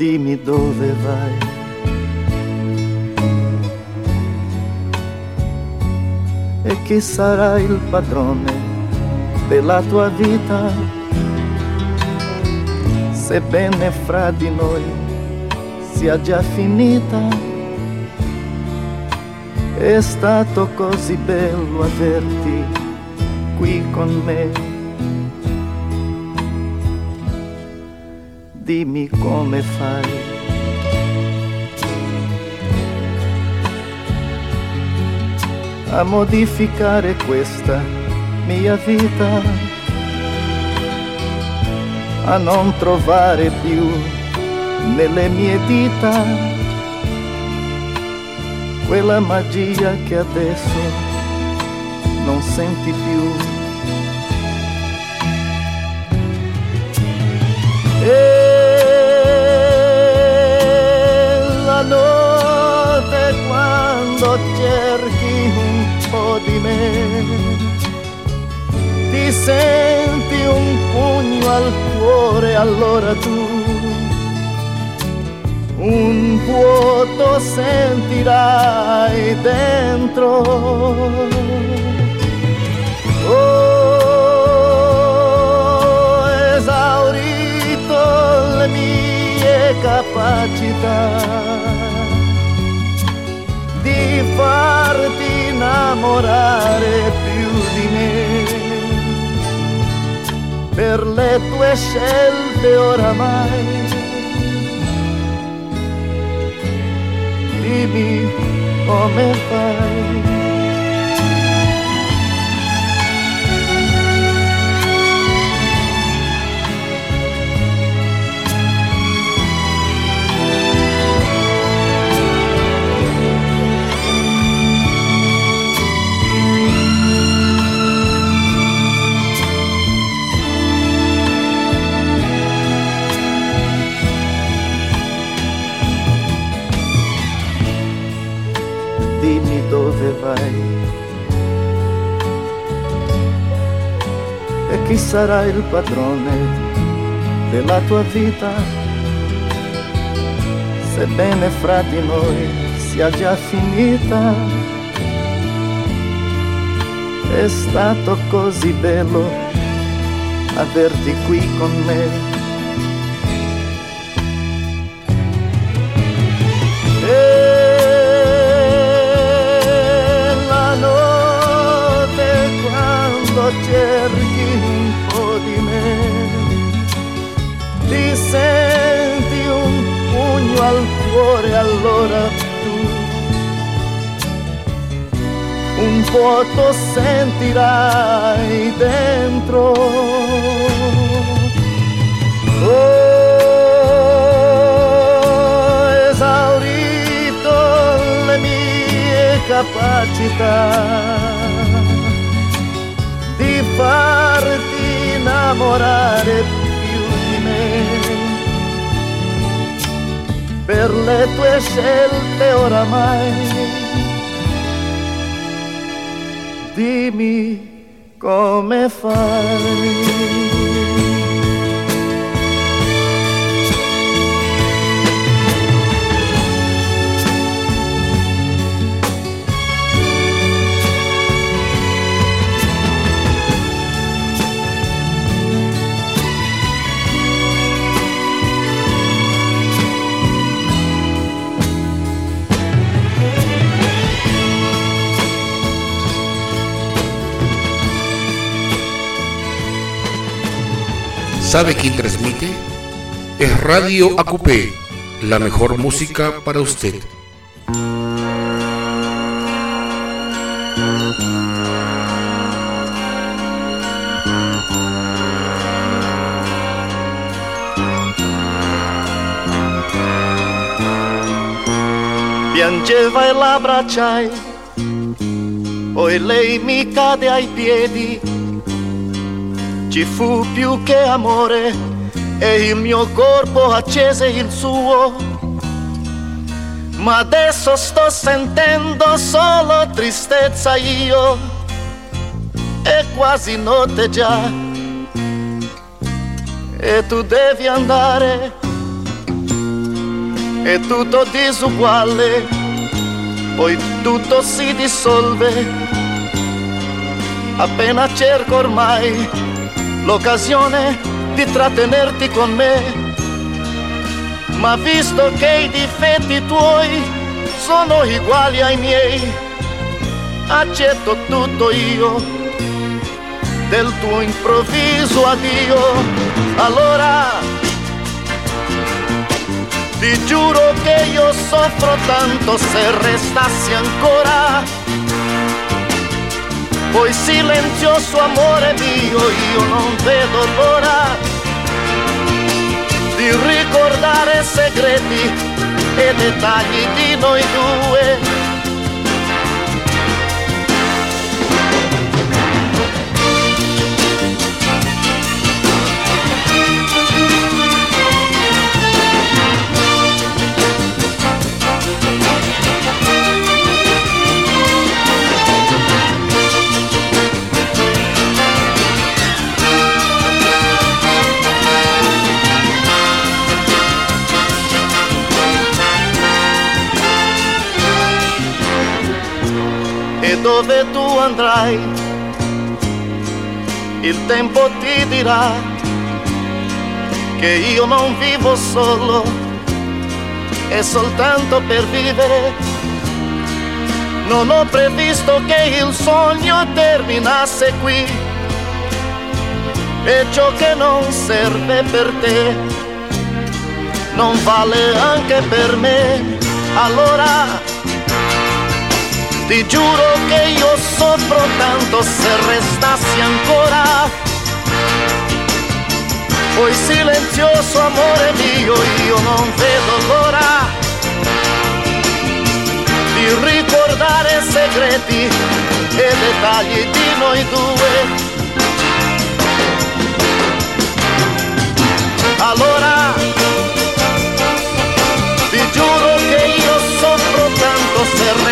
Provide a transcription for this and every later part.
dimmi dove vai. E chi sarà il padrone della tua vita? Sebbene fra di noi sia già finita, è stato così bello averti qui con me dimmi come fai. A modificare questa mia vita, a non trovare più nelle mie dita quella magia che adesso non senti più. Notte quando cerchi un po' di me. Ti senti un pugno al cuore, allora tu un vuoto sentirai dentro. Oh, esaurito le mie capacità innamorare più di me. Per le tue scelte oramai, dimmi come fai. Dove vai. E chi sarà il padrone della tua vita? Sebbene fra di noi sia già finita è stato così bello averti qui con me al cuore, allora tu un vuoto sentirai dentro. Oh, esaurito le mie capacità farti innamorare Per le tue scelte oramai, dimmi come fai. ¿Sabe quién transmite? Es Radio Acupé, la mejor música para usted. Piangeva e l'abbracciai, poi lei mi cade ai piedi ci fu più che amore e il mio corpo accese il suo. Ma adesso sto sentendo solo tristezza io, è quasi notte già, e tu devi andare, è tutto disuguale, poi tutto si dissolve. Appena cerco ormai l'occasione di trattenerti con me, ma visto che i difetti tuoi sono uguali ai miei, accetto tutto io del tuo improvviso addio. Allora ti giuro che io soffro tanto se restassi ancora. Poi silenzioso amore mio, io non vedo l'ora di ricordare segreti e dettagli di noi due dove tu andrai, il tempo ti dirà che io non vivo solo e soltanto per vivere. Non ho previsto che il sogno terminasse qui e ciò che non serve per te non vale anche per me. Allora ti giuro che io soffro tanto se restassi ancora. Poi silenzioso amore mio, io non vedo l'ora di ricordare segreti e dettagli di noi due. Allora ti giuro che io soffro tanto se restassi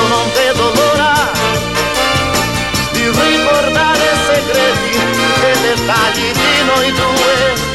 io non vedo l'ora di ricordare segreti e dettagli di noi due.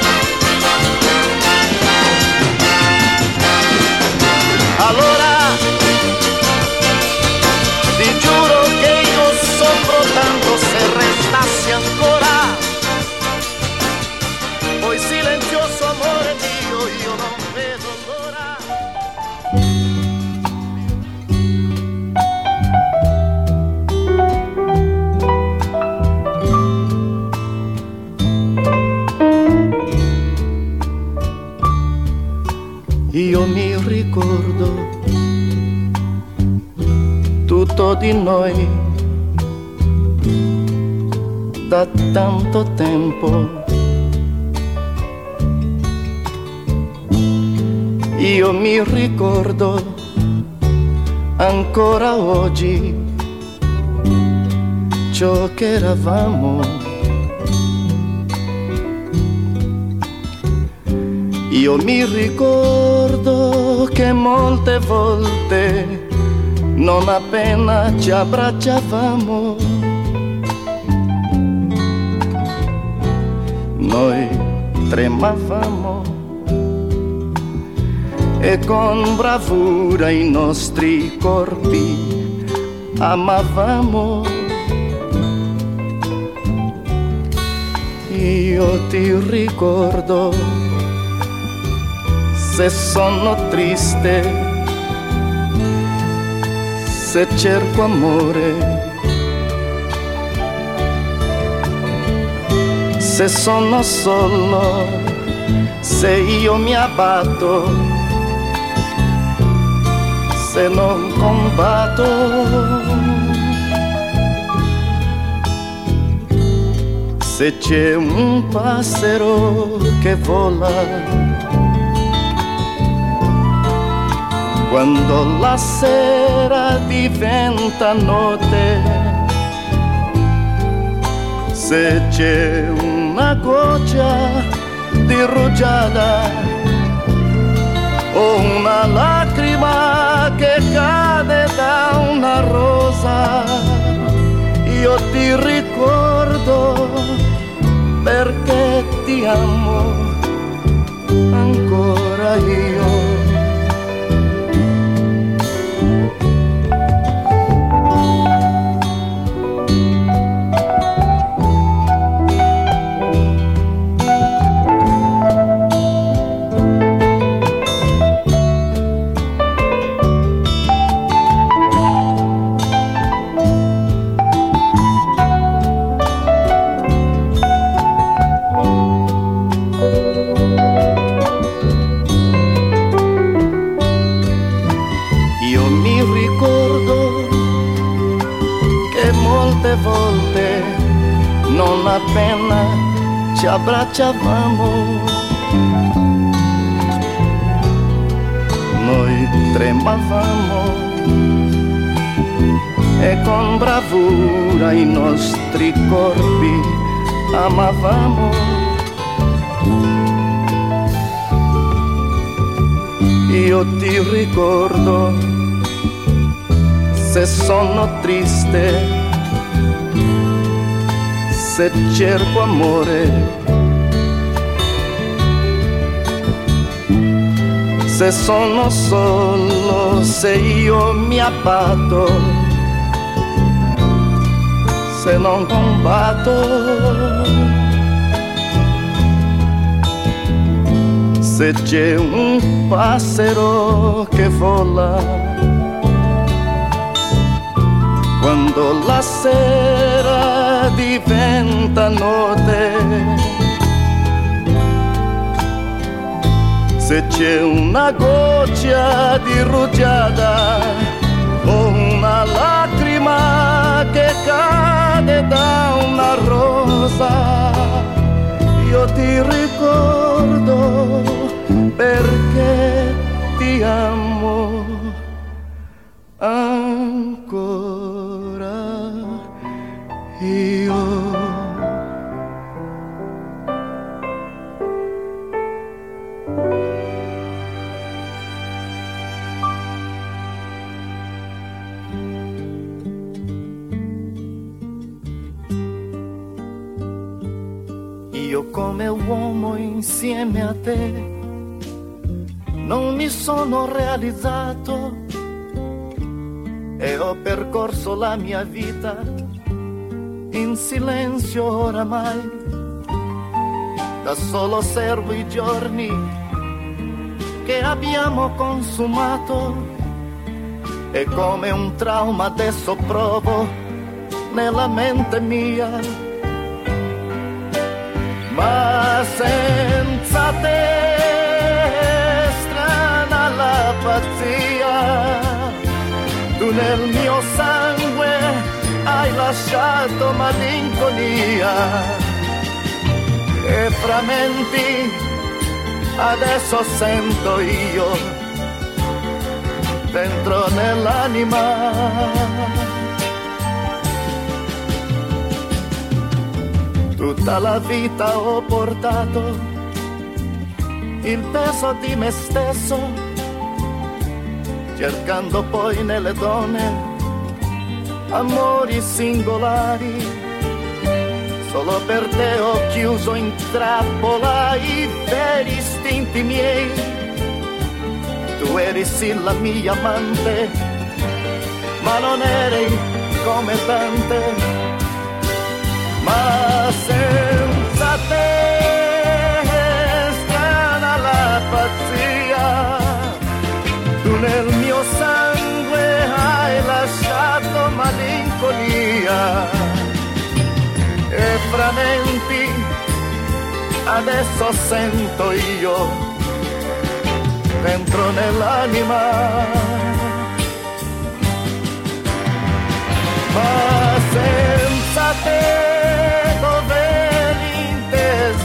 Ancora oggi ciò che eravamo. Io mi ricordo che molte volte, non appena ci abbracciavamo, noi tremavamo e con bravura i nostri corpi amavamo. Io ti ricordo se sono triste, se cerco amore, se sono solo, se io mi abbatto, se non combatto. Se c'è un passero che vola quando la sera diventa notte, se c'è una goccia di rugiada o una lacrima che cade da una rosa, io ti ricordo perché ti amo ancora io. Ci abbracciavamo. Noi tremavamo e con bravura i nostri corpi amavamo. Io ti ricordo se sono triste se cerco amore. Se sono solo, se io mi abbatto, se non combatto. Se c'è un passero che vola quando la sera diventa notte. Se c'è una goccia di rugiada o una lacrima che cade da una rosa, io ti ricordo perché ti amo non realizzato e ho percorso la mia vita in silenzio oramai. Da solo osservo i giorni che abbiamo consumato e come un trauma adesso provo nella mente mia ma senza te nel mio sangue hai lasciato malinconia. E frammenti adesso sento io dentro nell'anima. Tutta la vita ho portato il peso di me stesso, cercando poi nelle donne amori singolari. Solo per te ho chiuso in trappola i veri istinti miei. Tu eri sì la mia amante, ma non eri come tante ma senza te malinconia e frammenti adesso sento io dentro nell'anima. Ma senza te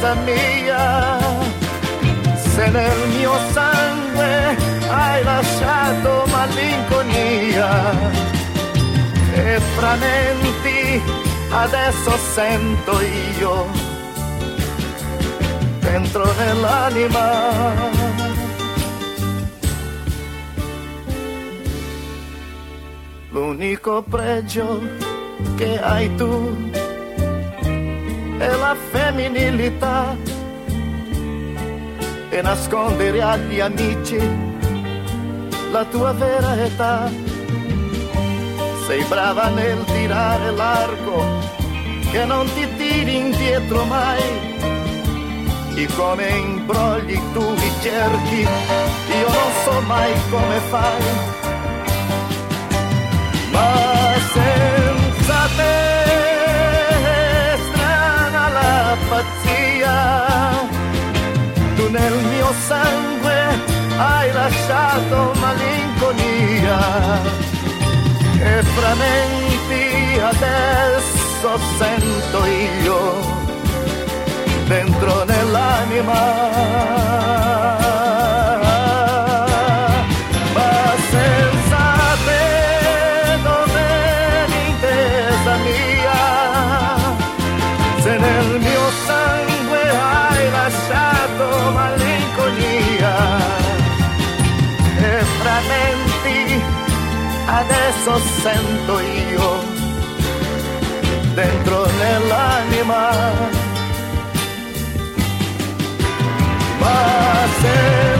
casa mia, se nel mio sangue hai lasciato malinconia e frammenti adesso sento io dentro nell'anima. L'unico pregio che hai tu e la femminilità e nascondere agli amici la tua vera età. Sei brava nel tirare l'arco che non ti tiri indietro mai. E come imbrogli tu mi cerchi, io non so mai come fai. Ma senza te strana la pazzia tu nel mio sangue hai lasciato malinconia e framenti adesso sento io dentro nell'anima adesso sento io dentro nell'anima. Ma senza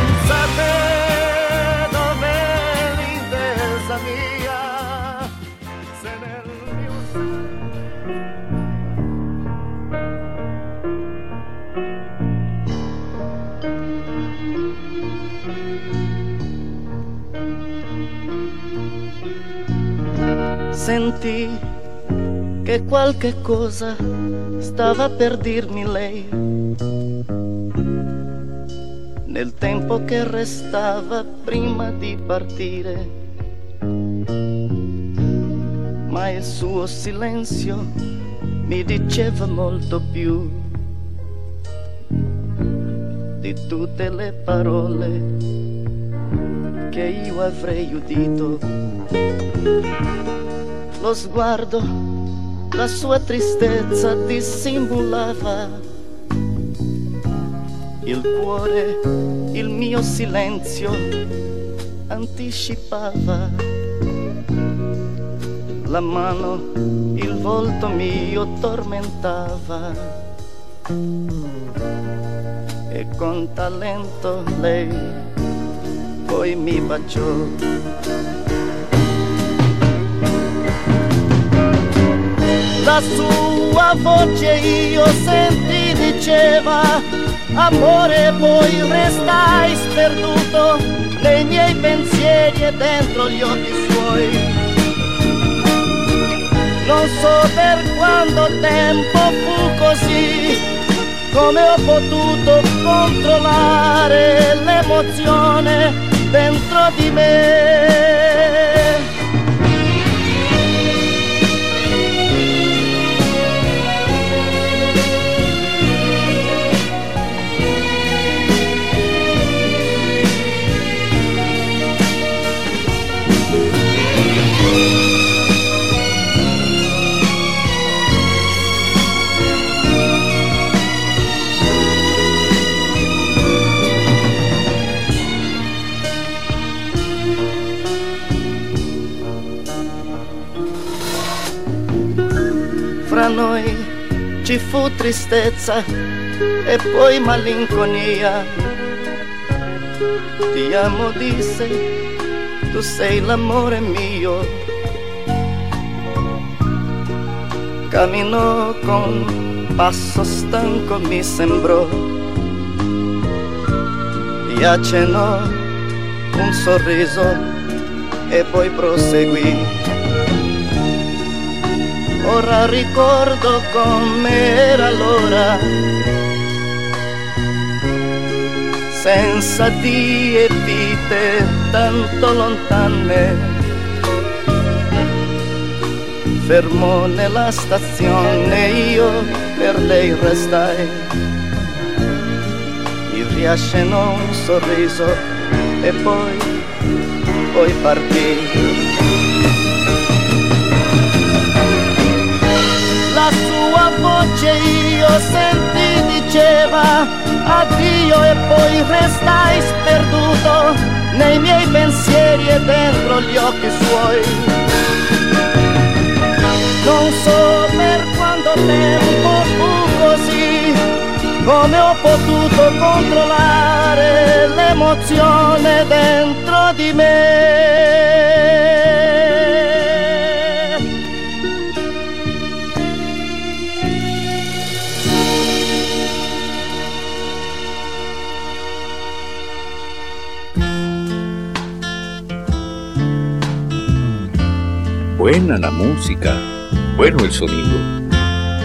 Sentì che qualche cosa stava per dirmi lei. Nel tempo che restava prima di partire. Ma il suo silenzio mi diceva molto più di tutte le parole che io avrei udito lo sguardo, la sua tristezza dissimulava. Il cuore, il mio silenzio anticipava. La mano, il volto mio tormentava. E con talento lei poi mi baciò. La sua voce io senti diceva amore poi restai sperduto nei miei pensieri e dentro gli occhi suoi. Non so per quanto tempo fu così come ho potuto controllare l'emozione dentro di me tristezza e poi malinconia. Ti amo, disse, tu sei l'amore mio. Camminò con passo stanco, mi sembrò. Gli accennò un sorriso e poi proseguì ora ricordo com'era allora. Senza di e vite tanto lontane, fermo nella stazione io per lei restai. Mi riascenò un sorriso e poi, poi partì. Voce io sentì diceva addio e poi restai sperduto nei miei pensieri e dentro gli occhi suoi. Non so per quanto tempo fu così come ho potuto controllare l'emozione dentro di me. Buena la música, bueno el sonido.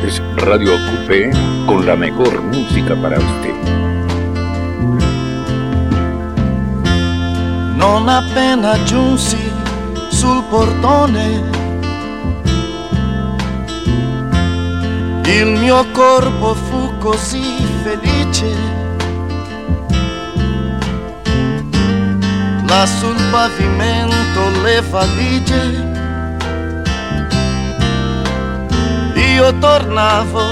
Es Radio Coupé con la mejor música para usted. Non appena giunsi sul portone, il mio corpo fu così felice. Là sul pavimento le valigie io tornavo.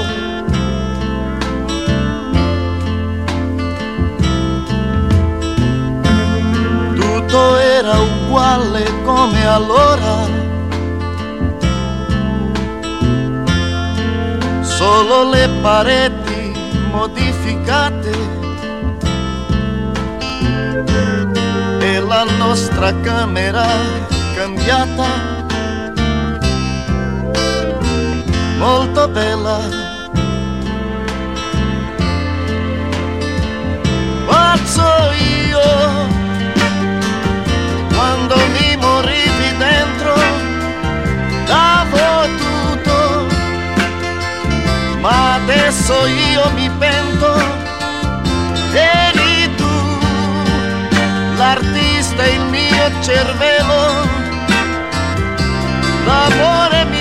Tutto era uguale come allora. Solo le pareti modificate e la nostra camera cambiata molto bella. Pazzo io, quando mi morivi dentro, davo tutto, ma adesso io mi pento, eri tu, l'artista, il mio cervello, l'amore mio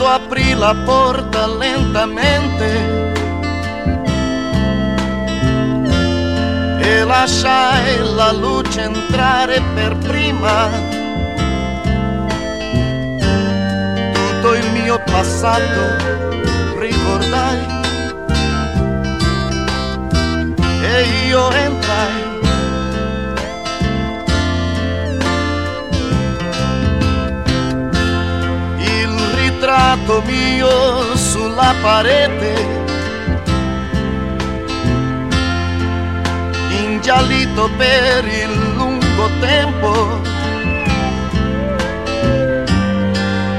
quando aprì la porta lentamente e lasciai la luce entrare per prima. Tutto il mio passato ricordai e io entrai ritratto mio sulla parete, ingiallito per il lungo tempo,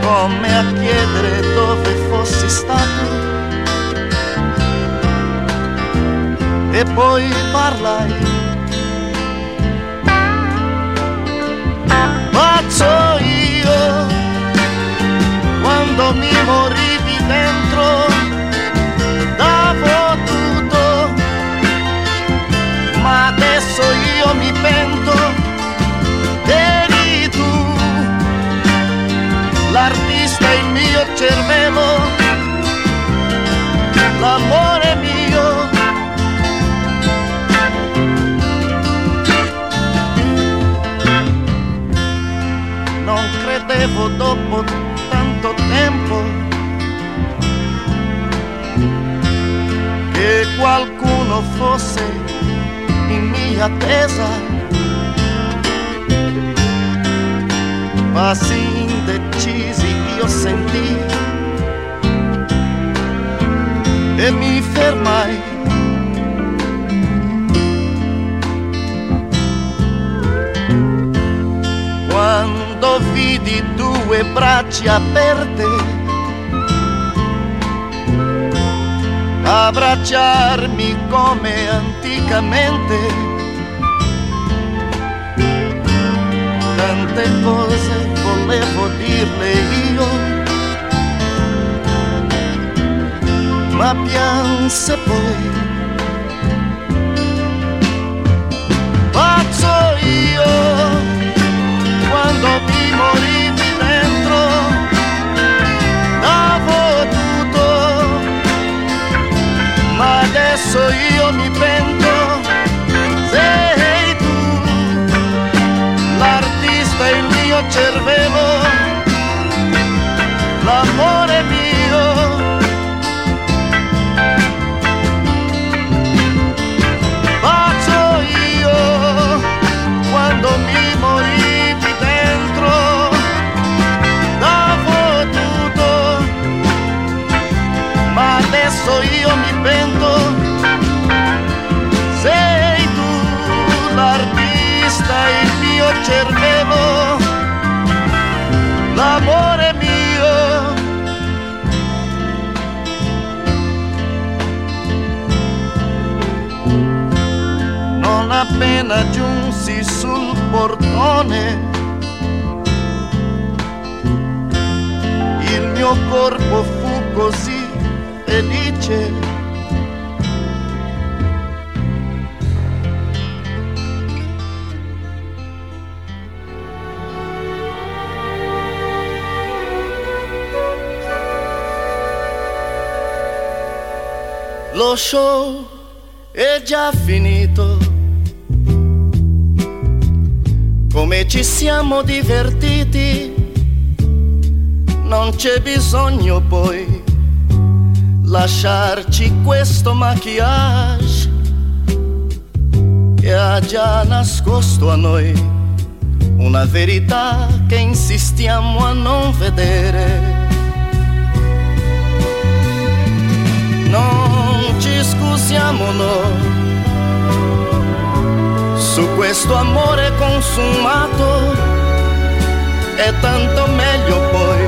come a chiedere dove fossi stato. E poi parlai. Pazzo io mi morivi dentro davo tutto, ma adesso io mi pento, eri tu, l'artista il mio cervello, l'amore mio. Non credevo dopo tanto tempo che qualcuno fosse in mia attesa, passi indecisi io sentì e mi fermai. Quando vidi due braccia aperte. Abbracciarmi come anticamente. Tante cose volevo dirle io ma pianse poi quando mi morì adesso io mi pento, sei tu, l'artista, il mio cervello, cerchevo l'amore mio. Non appena giunsi sul portone, il mio corpo fu così felice. Lo show è già finito. Come ci siamo divertiti, non c'è bisogno poi lasciarci questo maquillage che ha già nascosto a noi una verità che insistiamo a non vedere. Non ci scusiamo noi su questo amore consumato, è tanto meglio poi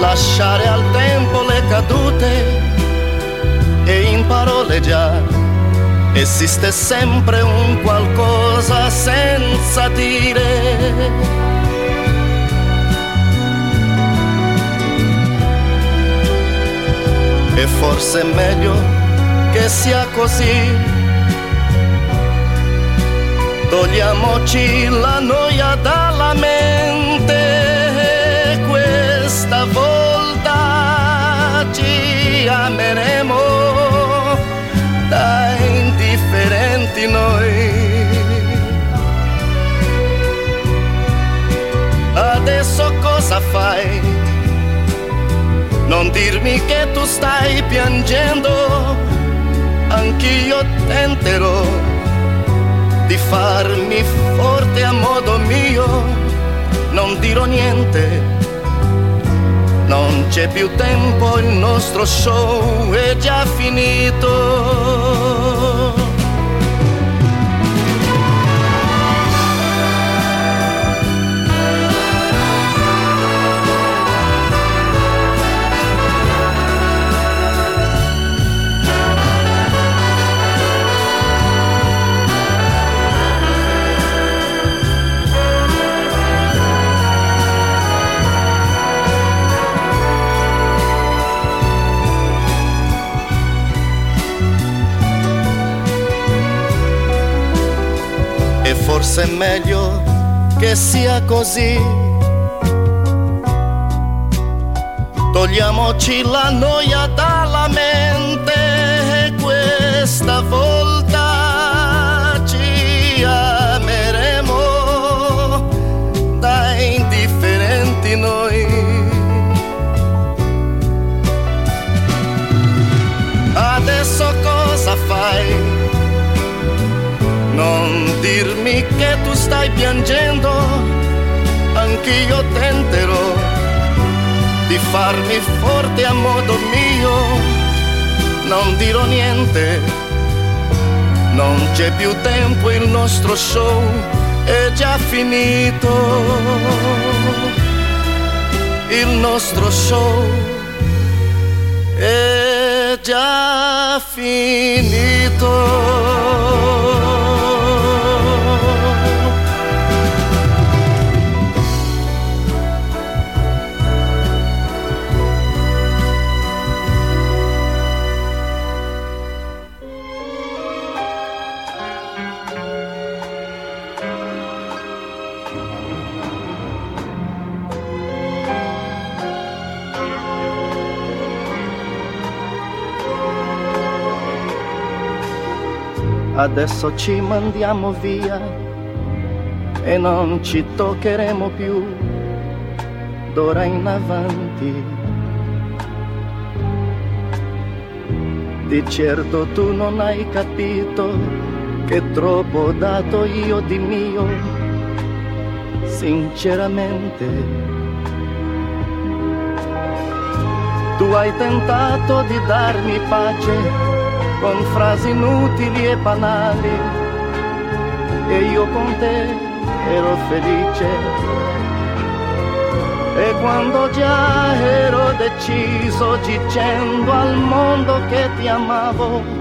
lasciare al tempo le cadute e in parole già esiste sempre un qualcosa senza dire. E forse è meglio che sia così. Togliamoci la noia dalla mente questa volta ci ameremo da indifferenti noi. Adesso cosa fai? Non dirmi che tu stai piangendo, anch'io tenterò di farmi forte a modo mio, non dirò niente, non c'è più tempo, il nostro show è già finito. Forse è meglio che sia così. Togliamoci la noia dalla mente stai piangendo, anch'io tenterò di farmi forte a modo mio. Non dirò niente, non c'è più tempo, il nostro show è già finito. Il nostro show è già finito. Adesso ci mandiamo via e non ci toccheremo più d'ora in avanti. Di certo tu non hai capito che troppo ho dato io di mio, sinceramente. Tu hai tentato di darmi pace con frasi inutili e banali e io con te ero felice e quando già ero deciso dicendo al mondo che ti amavo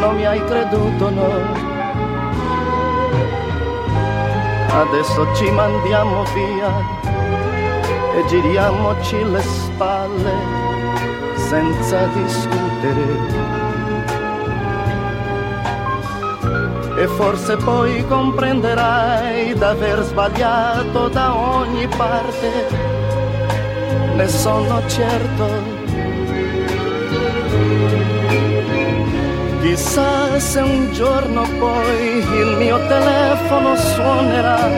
non mi hai creduto no. Adesso ci mandiamo via e giriamoci le spalle senza discutere. E forse poi comprenderai d'aver sbagliato da ogni parte, ne sono certo. Chissà se un giorno poi il mio telefono suonerà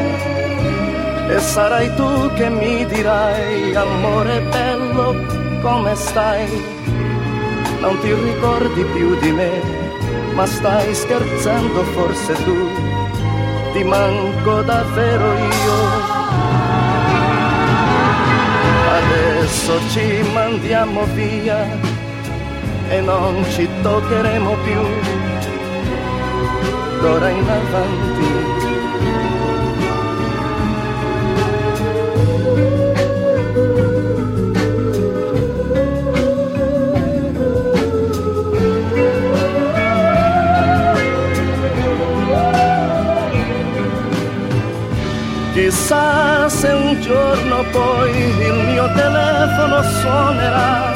e sarai tu che mi dirai, amore bello, come stai? Non ti ricordi più di me, ma stai scherzando forse tu, ti manco davvero io. Adesso ci mandiamo via e non ci toccheremo più d'ora in avanti. Chissà se un giorno poi il mio telefono suonerà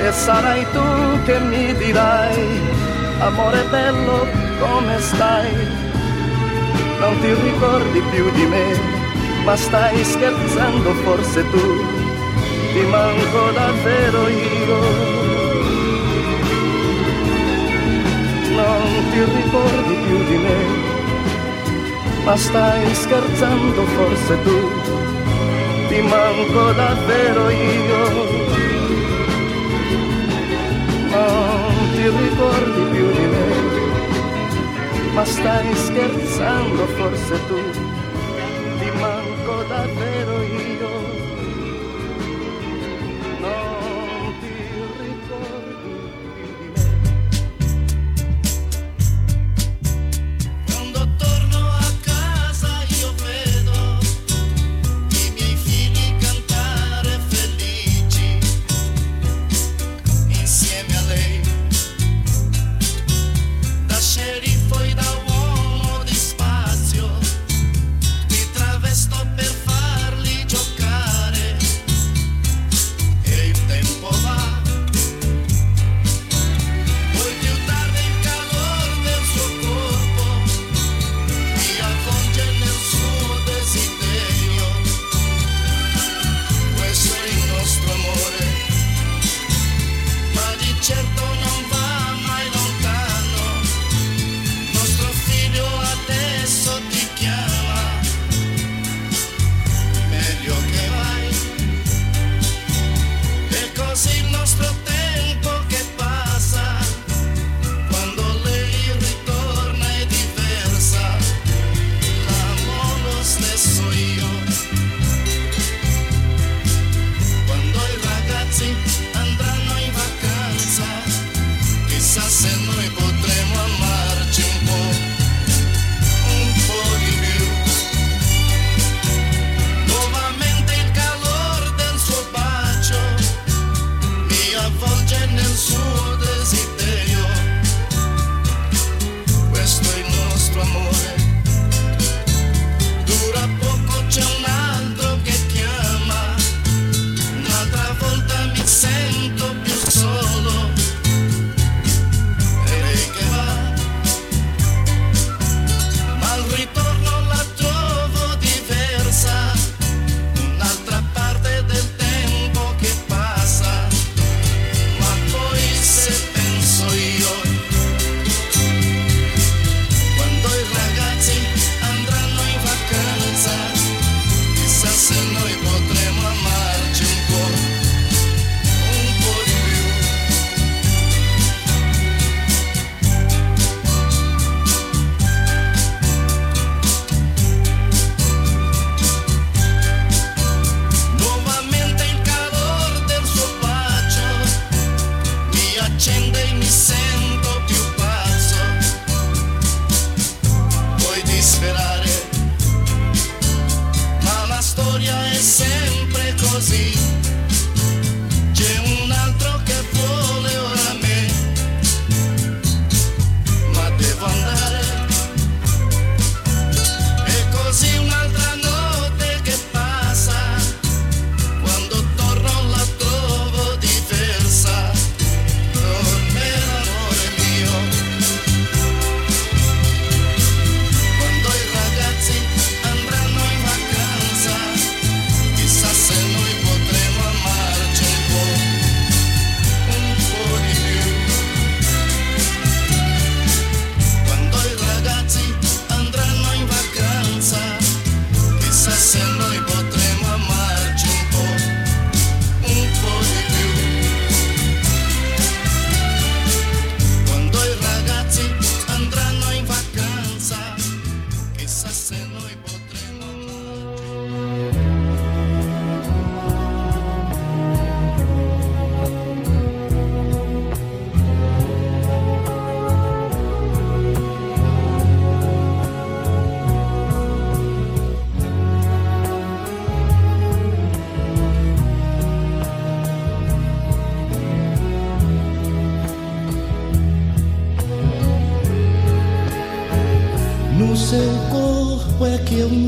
e sarai tu che mi dirai, amore bello, come stai? Non ti ricordi più di me, ma stai scherzando forse tu, ti manco davvero io. Non ti ricordi più di me, ma stai scherzando forse tu, ti manco davvero io. Non ti ricordi più di me, ma stai scherzando forse tu,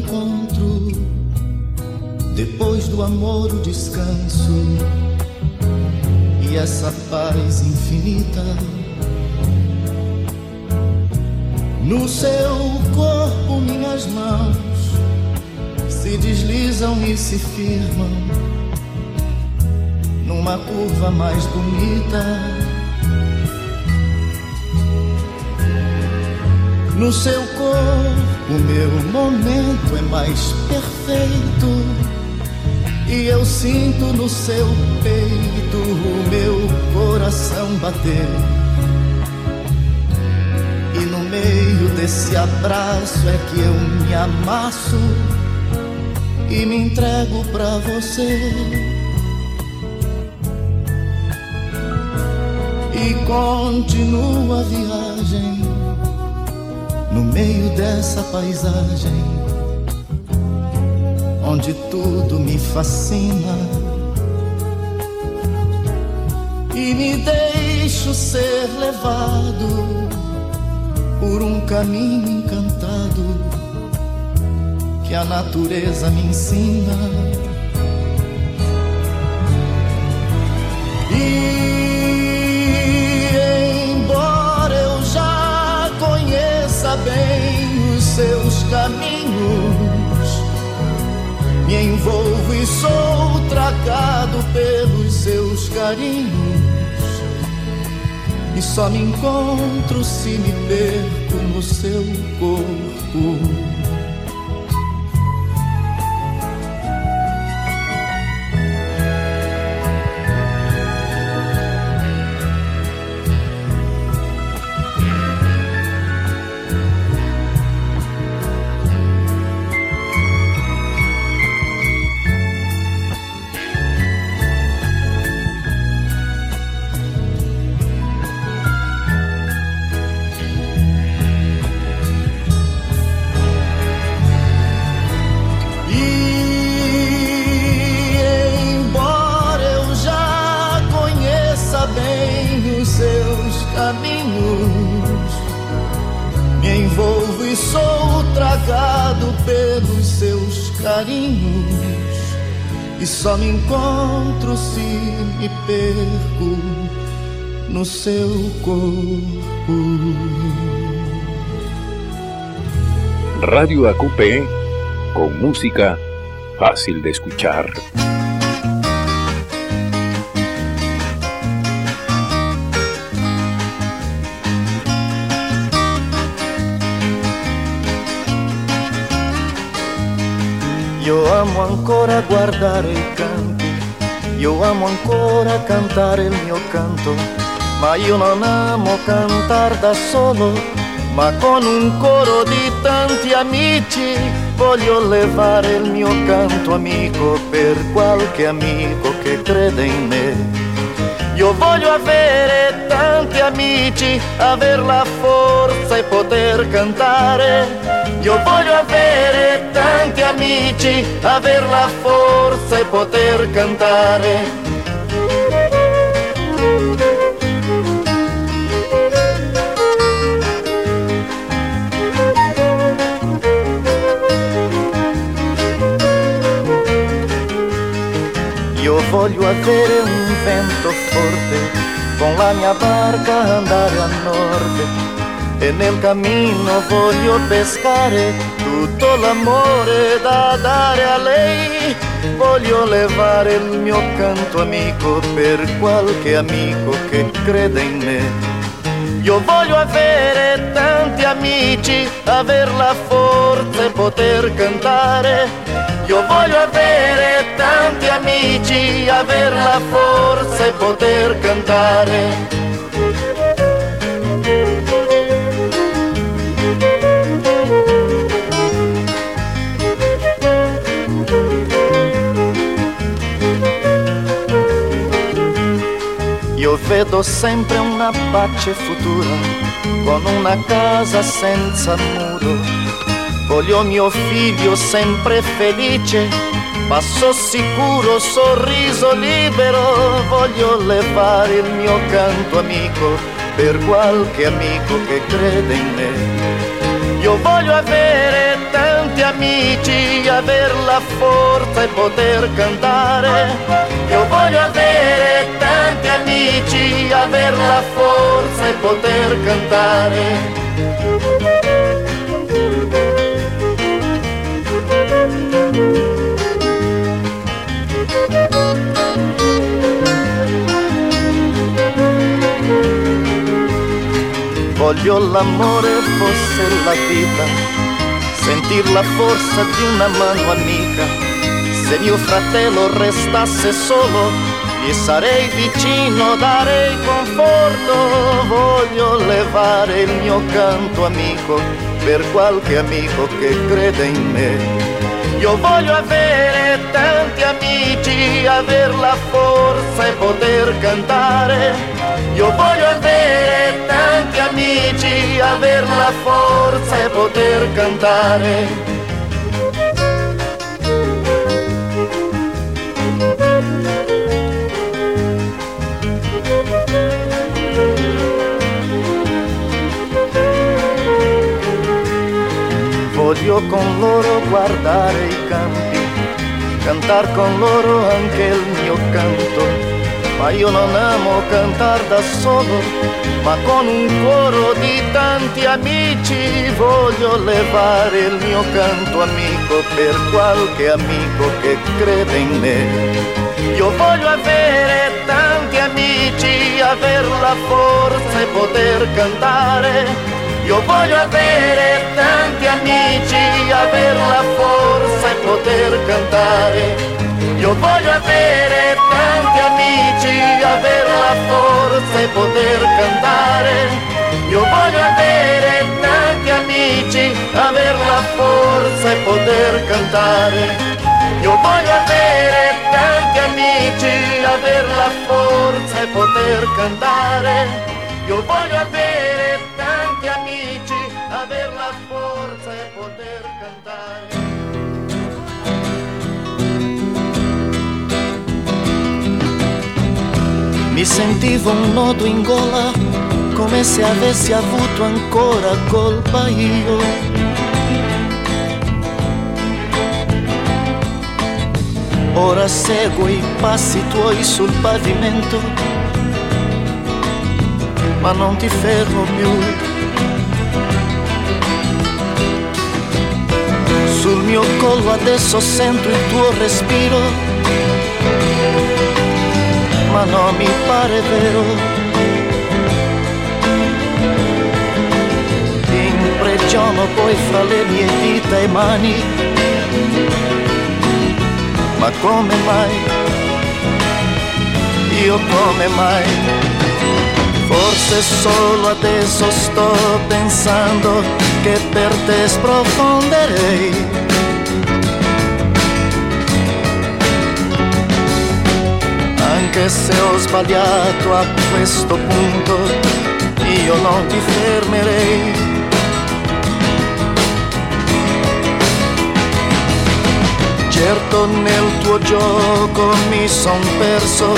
encontro, depois do amor, o descanso e essa paz infinita. No seu corpo, minhas mãos se deslizam e se firmam numa curva mais bonita. No seu corpo, meu momento é mais perfeito. E eu sinto no seu peito o meu coração bater. E no meio desse abraço é que eu me amasso e me entrego pra você. E continua a viagem no meio dessa paisagem onde tudo me fascina e me deixo ser levado por um caminho encantado que a natureza me ensina. Envolvo e sou tragado pelos seus carinhos. E só me encontro se me perco no seu corpo. Radio Acupé con música fácil de escuchar. Io amo ancora guardare il campi, io amo ancora cantare il mio canto, ma io non amo cantare da solo, ma con un coro di tanti amici voglio levare il mio canto amico per qualche amico che crede in me. Io voglio avere tanti amici, aver la forza e poter cantare io voglio avere tanti amici, aver la forza e poter cantare. Voglio avere un vento forte, con la mia barca andare a nord e nel cammino voglio pescare tutto l'amore da dare a lei. Voglio levare il mio canto amico per qualche amico che crede in me. Io voglio avere tanti amici, aver la forza e poter cantare. Io voglio avere tanti amici, aver la forza e poter cantare. vedo sempre una pace futura, con una casa senza muro. Voglio mio figlio sempre felice, passo sicuro, sorriso libero. Voglio levare il mio canto amico per qualche amico che crede in me. Io voglio avere tanti amici, aver la forza e poter cantare. Io voglio avere tanti amici, aver la forza e poter cantare. Voglio l'amore fosse la vita, sentir la forza di una mano amica. Se mio fratello restasse solo, gli sarei vicino, darei conforto. Voglio levare il mio canto amico per qualche amico che crede in me. Io voglio avere tanti amici, aver la forza e poter cantare io voglio avere tanti aver la forza e poter cantare. Voglio con loro guardare i campi, cantar con loro anche il mio canto ma io non amo cantare da solo, ma con un coro di tanti amici voglio levare il mio canto amico per qualche amico che crede in me. Io voglio avere tanti amici, aver la forza e poter cantare. Io voglio avere tanti amici, aver la forza e poter cantare. Io voglio avere tanti amici, avere la forza e poter cantare. Io voglio avere tanti amici, avere la forza e poter cantare. Io voglio avere tanti amici, avere la forza e poter cantare. Io voglio avere Mi sentivo un nodo in gola come se avessi avuto ancora colpa io. Ora seguo i passi tuoi sul pavimento, ma non ti fermo più. Sul mio collo adesso sento il tuo respiro ma non mi pare vero. Ti imprigiono poi fra le mie dita e mani, ma come mai? Io come mai? Forse solo adesso sto pensando che per te sprofonderei anche se ho sbagliato a questo punto, io non ti fermerei. Certo nel tuo gioco mi son perso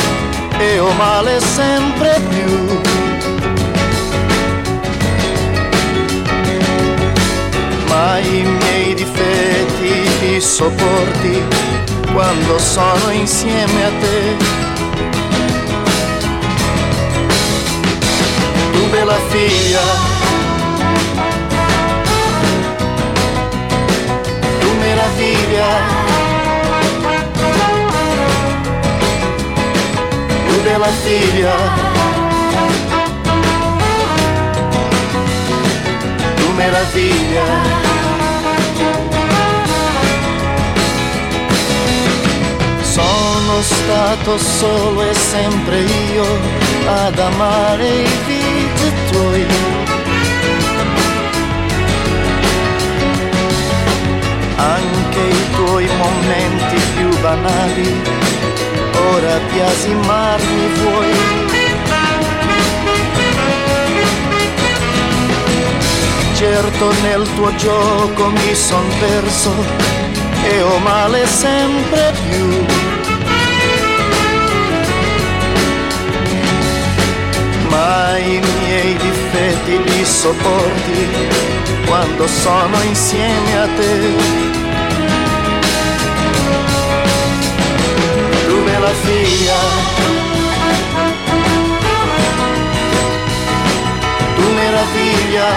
e ho male sempre più. Ma i miei difetti li sopporti quando sono insieme a te bella figlia. Tu meraviglia. Tu bella figlia. Tu meraviglia. Sono stato solo e sempre io ad amare i figli tuoi. Anche i tuoi momenti più banali, ora biasimarmi vuoi. Certo nel tuo gioco mi son perso e ho male sempre più. ma i miei difetti li sopporti quando sono insieme a te. Tu bella figlia, tu meraviglia,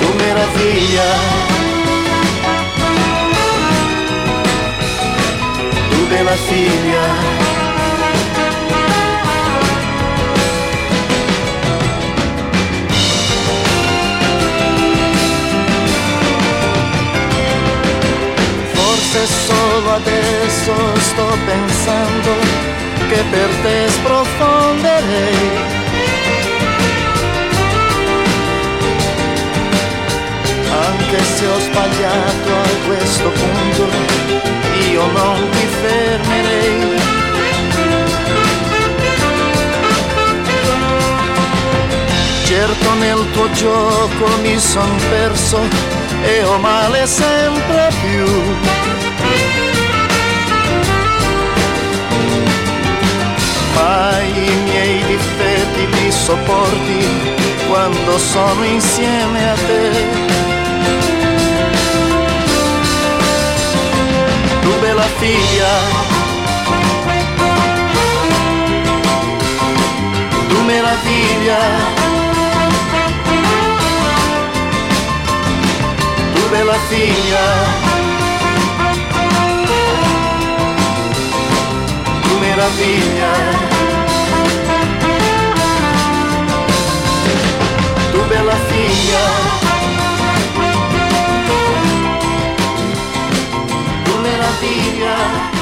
tu meraviglia. bella figlia Forse solo adesso sto pensando che per te sprofonderei. Anche se ho sbagliato a questo punto, io non ti fermerei. Certo nel tuo gioco mi son perso e ho male sempre più. Mai i miei difetti li sopporti quando sono insieme a te. Tu bella figlia, tu meraviglia, tu bella figlia. maravilha. Tu bela filha. Tu maravilha.